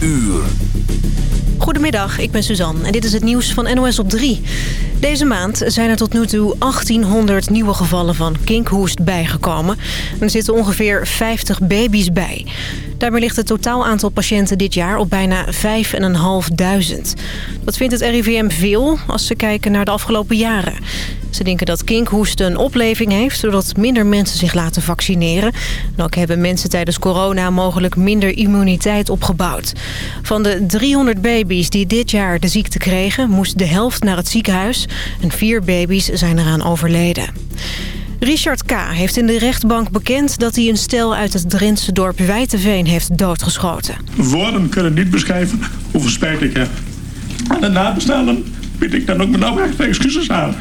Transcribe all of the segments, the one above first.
uur. Goedemiddag, ik ben Suzanne en dit is het nieuws van NOS op 3. Deze maand zijn er tot nu toe 1800 nieuwe gevallen van kinkhoest bijgekomen. Er zitten ongeveer 50 baby's bij. Daarmee ligt het totaal aantal patiënten dit jaar op bijna 5.500. Dat vindt het RIVM veel als ze kijken naar de afgelopen jaren. Ze denken dat kinkhoest een opleving heeft... doordat minder mensen zich laten vaccineren. En ook hebben mensen tijdens corona mogelijk minder immuniteit opgebouwd. Van de 300 baby's die dit jaar de ziekte kregen... moest de helft naar het ziekenhuis. En vier baby's zijn eraan overleden. Richard K. heeft in de rechtbank bekend dat hij een stel uit het Drentse dorp Wijteveen heeft doodgeschoten. Woorden kunnen niet beschrijven hoeveel spijt ik heb. Aan de nabestaanden bied ik dan ook mijn oprechte excuses aan.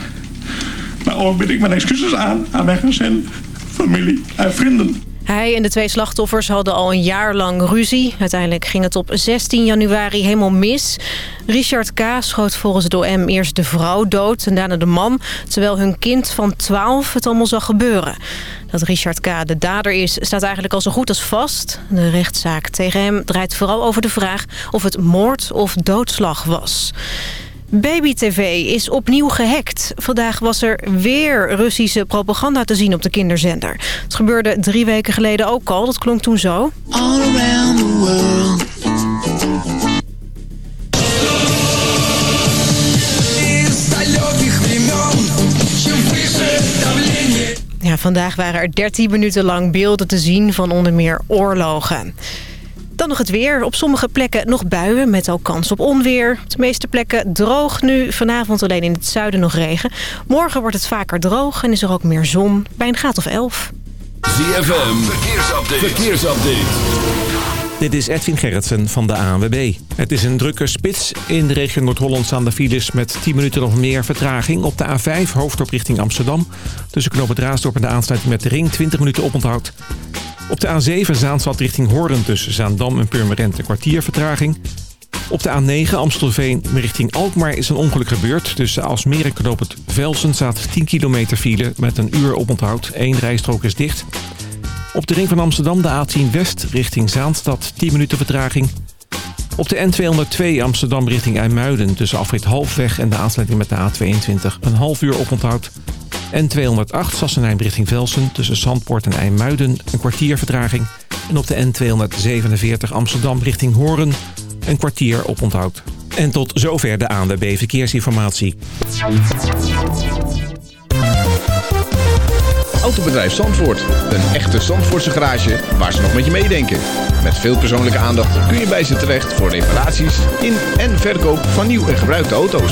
Maar ook bied ik mijn excuses aan aan mijn gezin, familie en vrienden. Hij en de twee slachtoffers hadden al een jaar lang ruzie. Uiteindelijk ging het op 16 januari helemaal mis. Richard K. schoot volgens het OM eerst de vrouw dood en daarna de man... terwijl hun kind van 12 het allemaal zag gebeuren. Dat Richard K. de dader is, staat eigenlijk al zo goed als vast. De rechtszaak tegen hem draait vooral over de vraag of het moord of doodslag was. Baby TV is opnieuw gehackt. Vandaag was er weer Russische propaganda te zien op de kinderzender. Het gebeurde drie weken geleden ook al. Dat klonk toen zo. All around the world. Ja, vandaag waren er 13 minuten lang beelden te zien van onder meer oorlogen. Dan nog het weer. Op sommige plekken nog buien met ook kans op onweer. Op de meeste plekken droog nu. Vanavond alleen in het zuiden nog regen. Morgen wordt het vaker droog en is er ook meer zon bij een graad of 11. ZFM, verkeersupdate. verkeersupdate. Dit is Edwin Gerritsen van de ANWB. Het is een drukke spits. In de regio Noord-Holland staan de files met 10 minuten of meer vertraging. Op de A5, hoofddorp richting Amsterdam. Tussen Knoop het Raasdorp en de aansluiting met de ring 20 minuten oponthoud. Op de A7 Zaanstad richting Hoorn tussen Zaandam en Purmerend een kwartier vertraging. Op de A9 Amstelveen richting Alkmaar is een ongeluk gebeurd. Tussen Alsmeer en Knoop het Velsen staat 10 kilometer file met een uur oponthoud. Eén rijstrook is dicht. Op de ring van Amsterdam de A10 West richting Zaanstad 10 minuten vertraging. Op de N202 Amsterdam richting IJmuiden tussen afrit Halfweg en de aansluiting met de A22 een half uur oponthoud. N208 Sassenheim richting Velsen tussen Zandpoort en IJmuiden een kwartier vertraging. En op de N247 Amsterdam richting Horen een kwartier oponthoud. En tot zover de ANWB Verkeersinformatie. Autobedrijf Zandvoort. Een echte Zandvoortse garage waar ze nog met je meedenken. Met veel persoonlijke aandacht kun je bij ze terecht voor reparaties in en verkoop van nieuw en gebruikte auto's.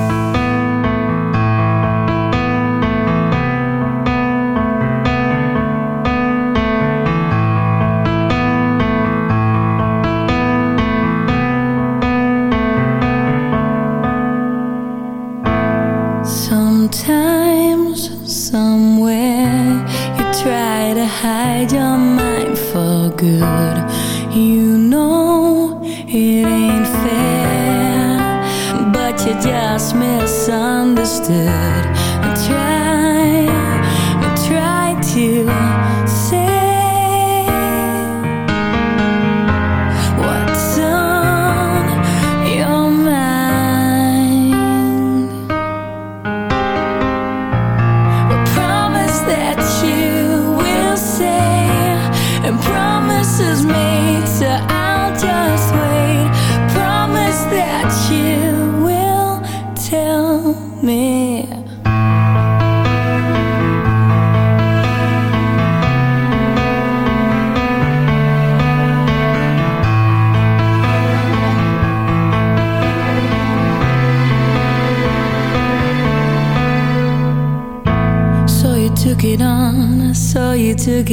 hide your mind for good. You know it ain't fair, but you just misunderstood.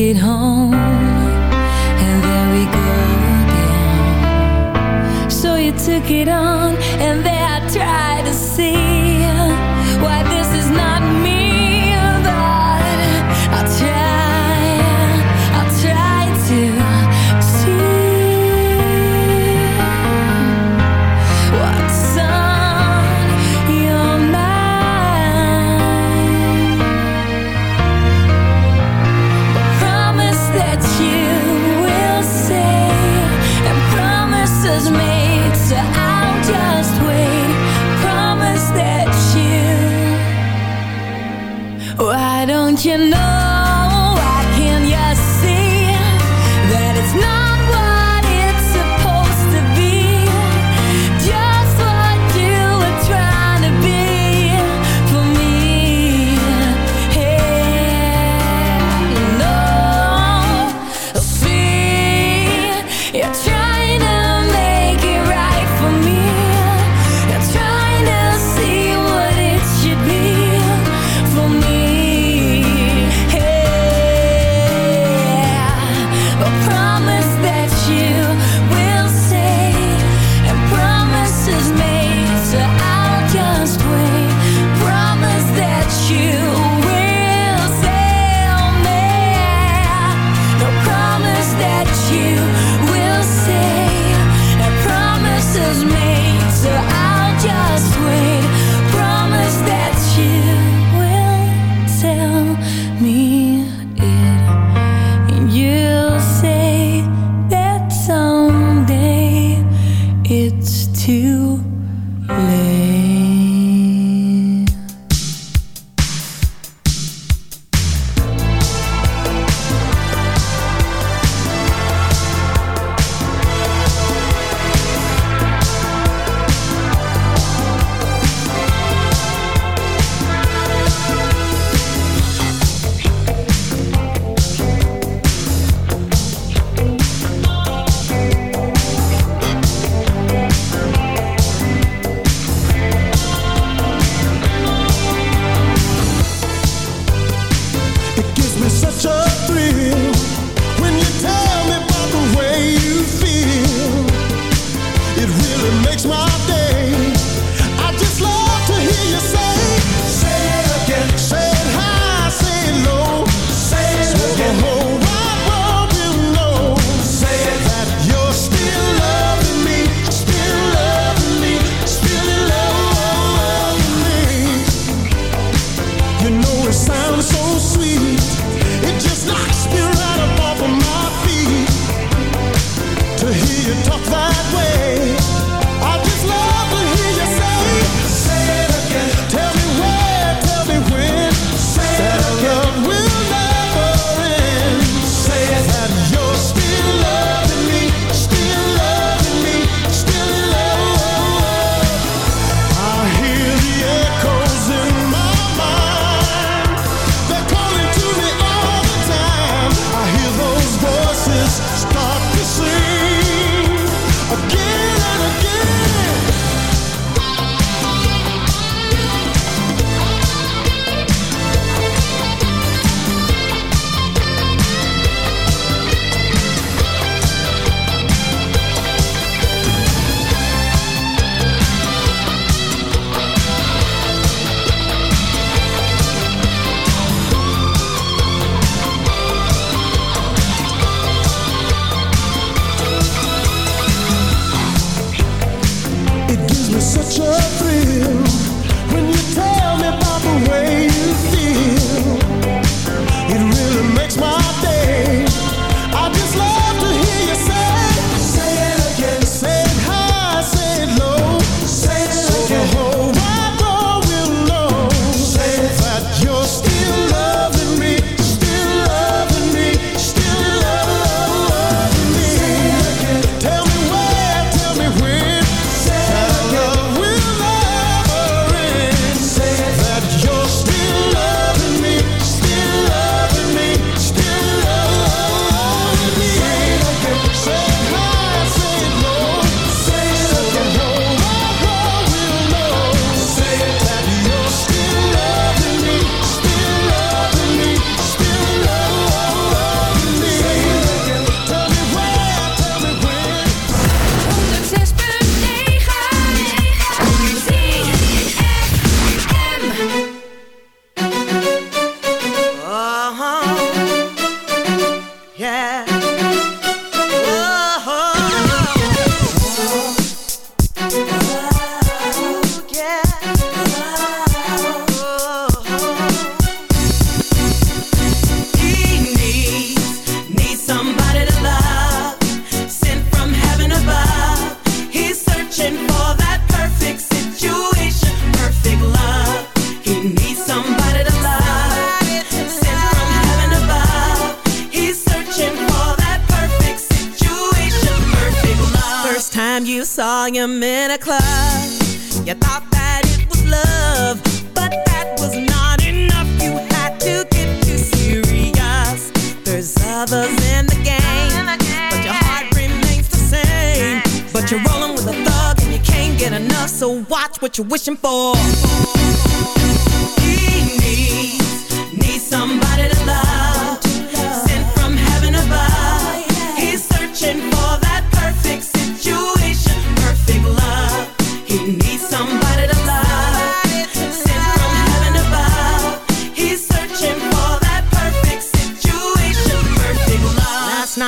sweet home.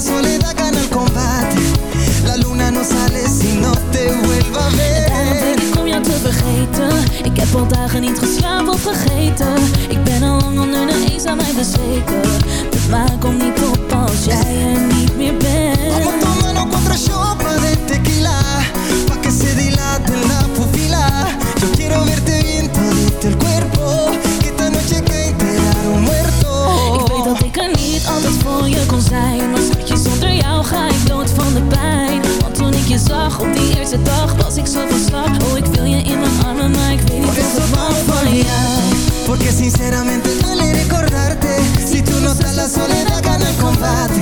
la soledad gana el combate. La luna no sale si no te vuelva a ver. Daarom ik om jou te vergeten. Ik heb al dagen niet geslapen of vergeten. Ik ben al lang onder de eens aan mij bezweken. Dus waar kom niet op als jij er niet meer bent? Vamos tomando contra chopa de tequila. Pa que se dilate la pupila. Yo quiero verte bien todito el cuerpo. Que esta noche que te muerto. Ik weet dat ik er niet anders voor je kon zijn ga ik dood van de pijn. Want toen ik je zag op die eerste dag was ik zo van slag. Oh ik wil je in mijn armen maar ik weet niet of ik van jou. Porque sinceramente duele recordarte. Si tu no la soledad gana el combate.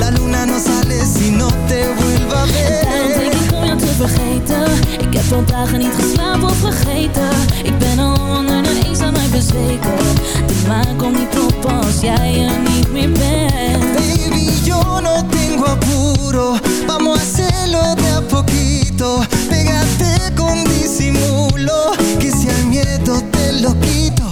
La luna no sale si no te vuelva a ver. Daarom denk ik om te vergeten. Ik heb van dagen niet geslapen of vergeten. Ik ben al onder de eens aan mij bezweken. De maan komt niet op als jij er niet meer bent. Baby yo no te tengo apuro. Vamos a hacerlo de a poquito. Pégate con disimulo. Que si al miedo te lo quito.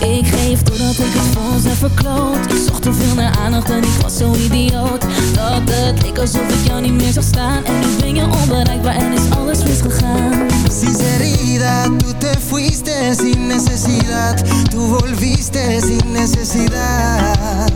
Ik geef doordat ik het ons heb verkloot Ik zocht te veel naar aandacht en ik was zo idioot Dat het leek alsof ik jou niet meer zag staan En nu ben je onbereikbaar en is alles misgegaan Sinceridad, tú te fuiste sin necesidad. Tú volviste sin necesidad.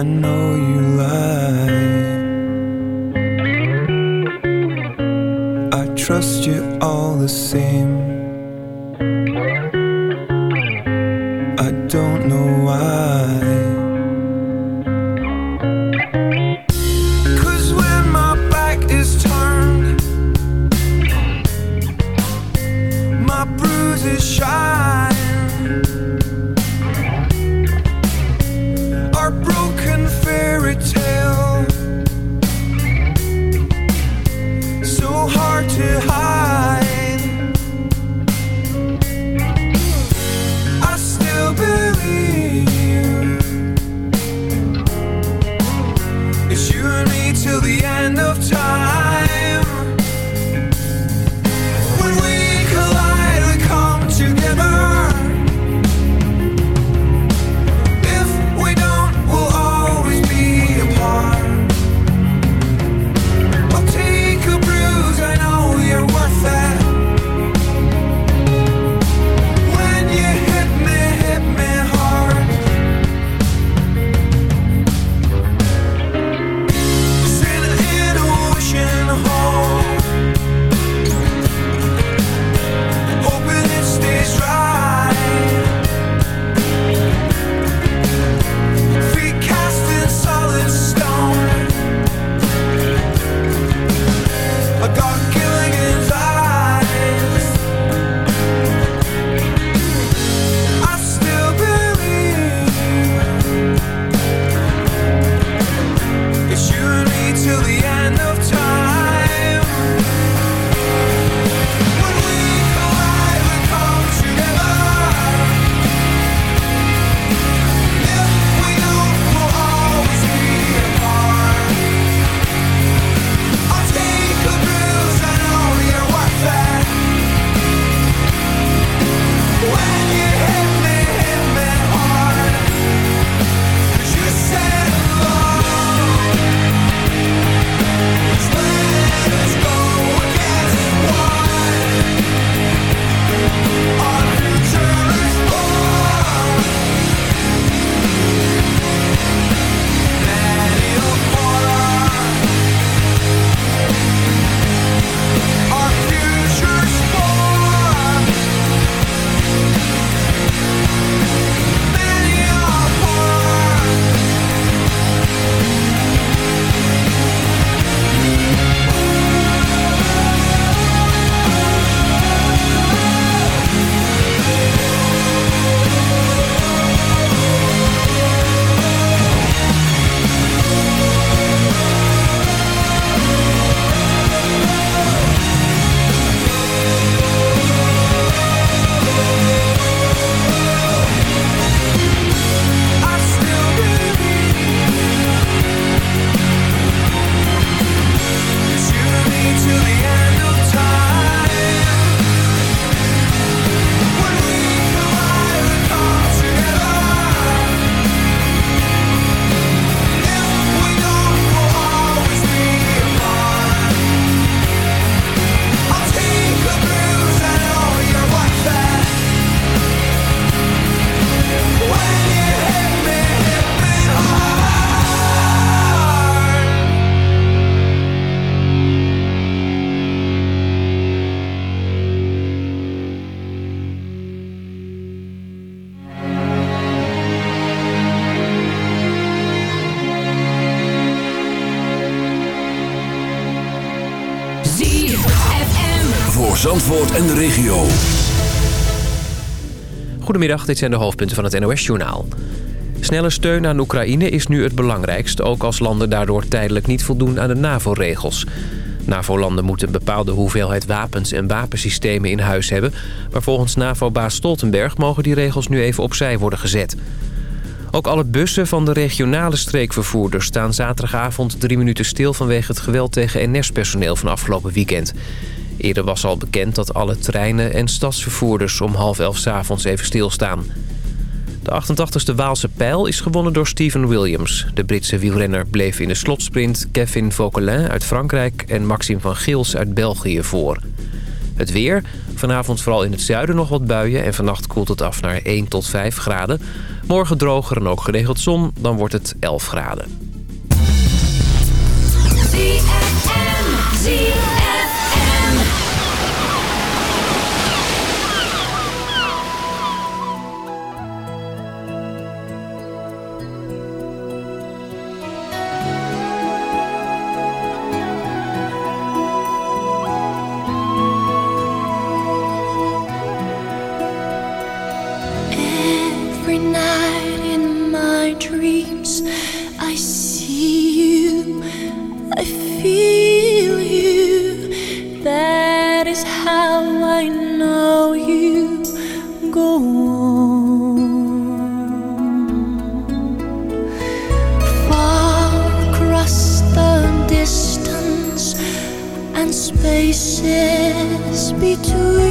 I know you lie. I trust you all the same. Zandvoort en de regio. Goedemiddag, dit zijn de hoofdpunten van het NOS-journaal. Snelle steun aan Oekraïne is nu het belangrijkst... ook als landen daardoor tijdelijk niet voldoen aan de NAVO-regels. NAVO-landen moeten een bepaalde hoeveelheid wapens en wapensystemen in huis hebben... maar volgens NAVO-baas Stoltenberg mogen die regels nu even opzij worden gezet. Ook alle bussen van de regionale streekvervoerders staan zaterdagavond drie minuten stil... vanwege het geweld tegen NS-personeel van afgelopen weekend. Eerder was al bekend dat alle treinen en stadsvervoerders om half elf 's avonds even stilstaan. De 88ste Waalse pijl is gewonnen door Steven Williams. De Britse wielrenner bleef in de slotsprint Kevin Vauquelin uit Frankrijk... en Maxime van Gils uit België voor. Het weer. Vanavond vooral in het zuiden nog wat buien... en vannacht koelt het af naar 1 tot 5 graden. Morgen droger en ook geregeld zon, dan wordt het 11 graden. to you.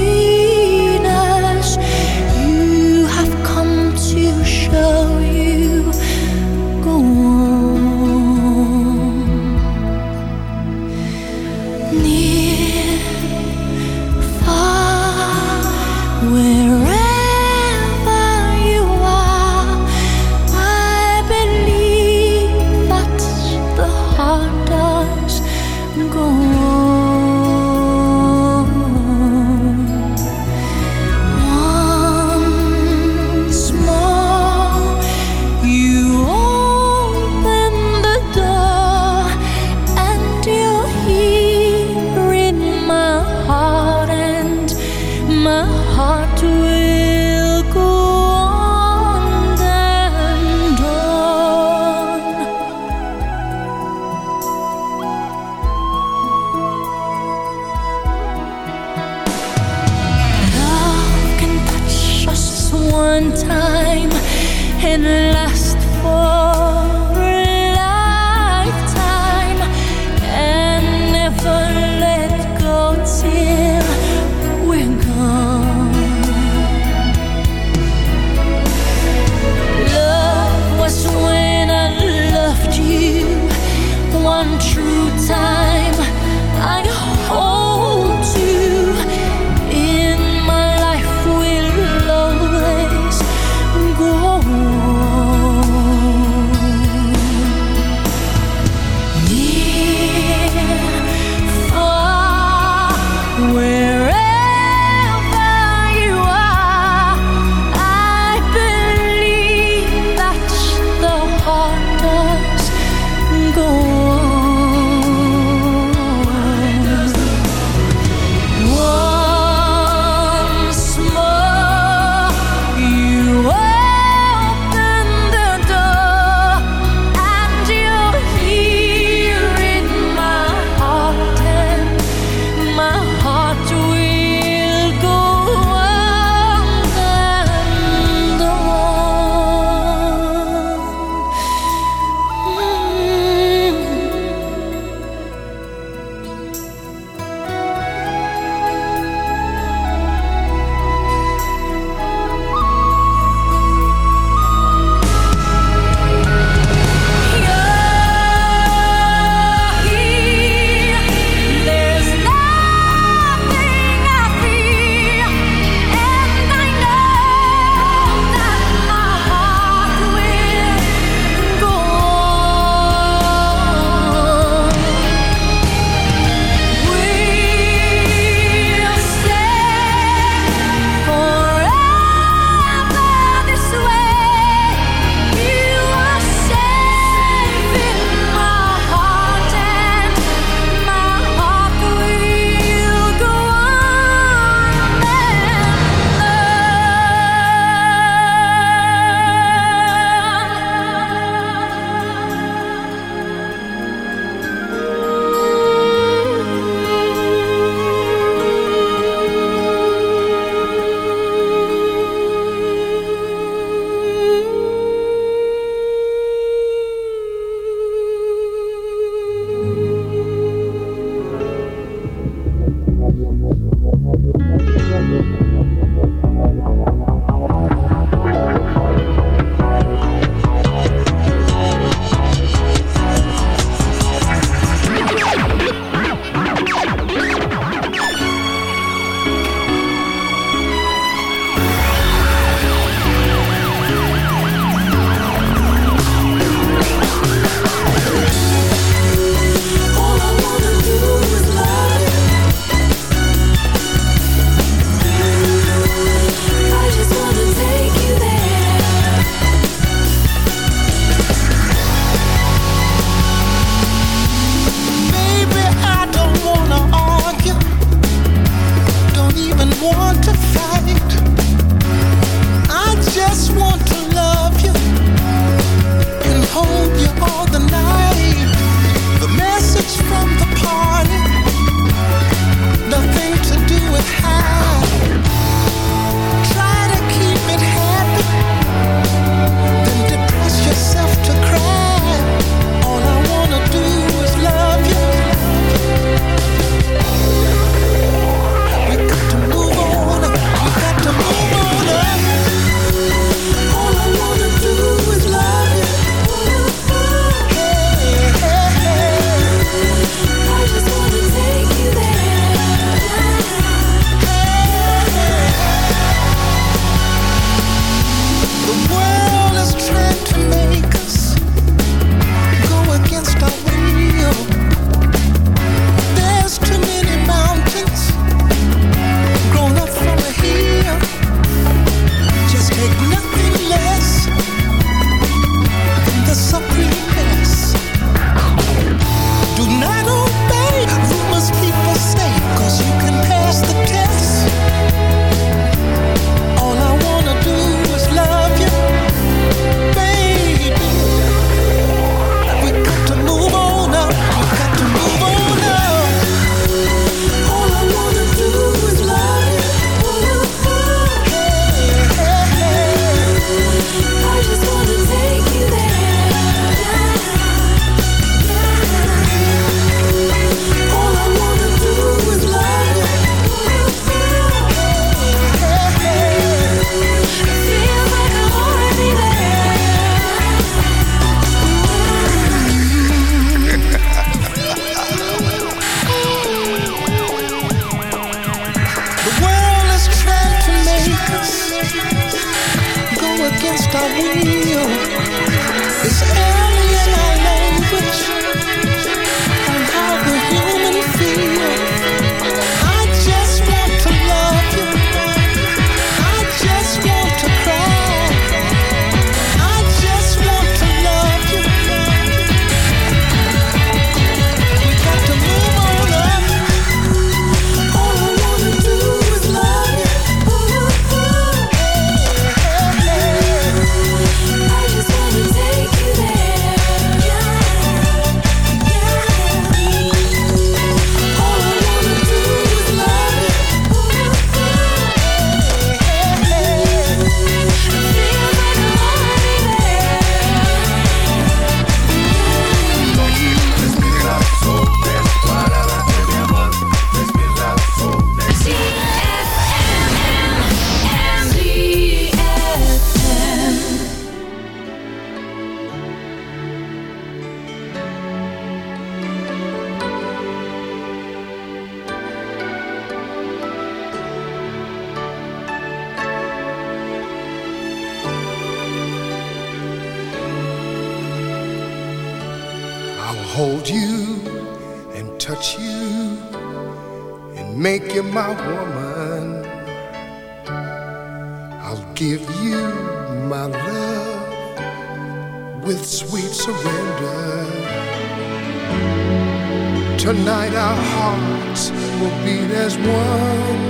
Tonight our hearts will beat as one,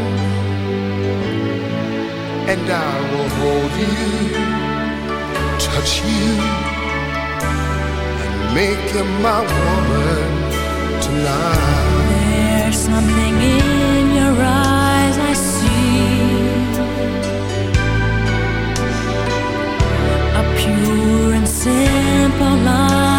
and I will hold you, touch you, and make you my woman tonight. There's something in your eyes I see, a pure and simple light.